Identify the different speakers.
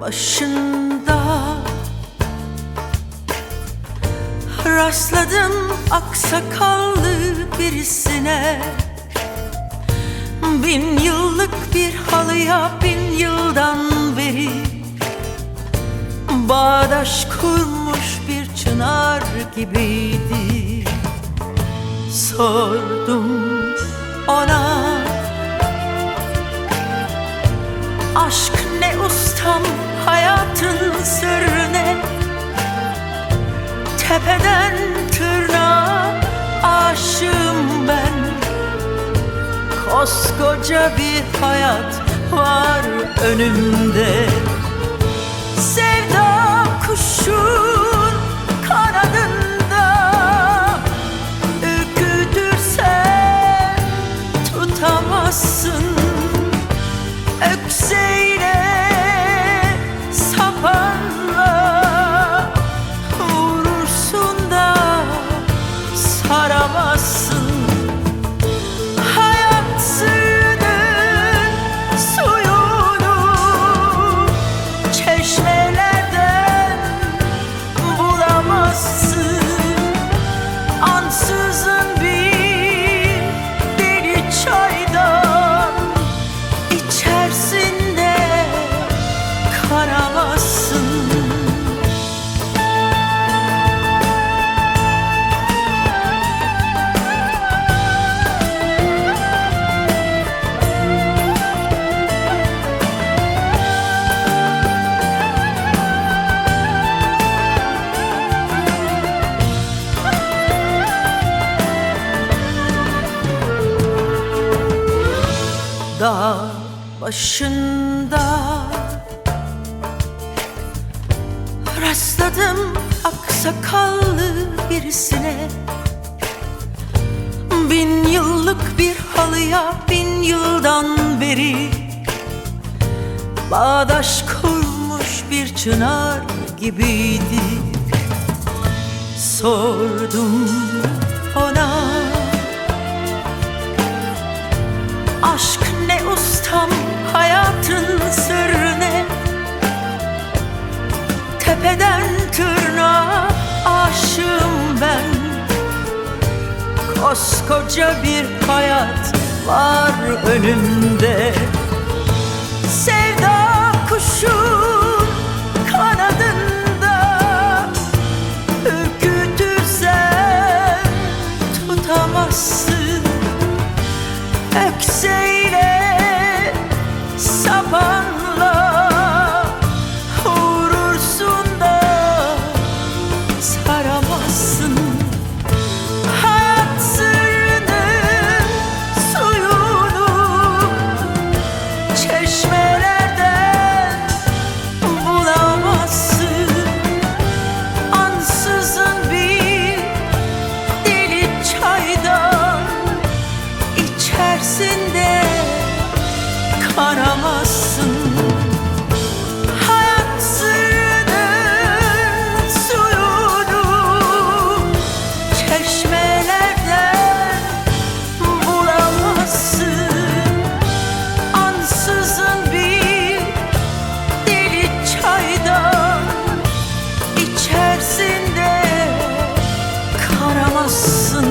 Speaker 1: başında. Rastladım aksakallı birisine. Bin yıllık bir halıya bin yıldan beri. Bağdaş kurmuş bir çınar gibiydi. Sordum ona Aşk Tepeden tırnağa aşığım ben. Koskoca bir hayat var önümde Dağ başında. Rastladım aksakallı birisine. Bin yıllık bir halıya bin yıldan beri. Bağdaş kurmuş bir çınar gibiydi. Sordum ona Aşk ustam hayatın sırrı ne Tepeden tırnağa aşığım ben. Koskoca bir hayat var önümde. Sevda kuşun kanadında Ürkütürsen tutamazsın. Ökseyle house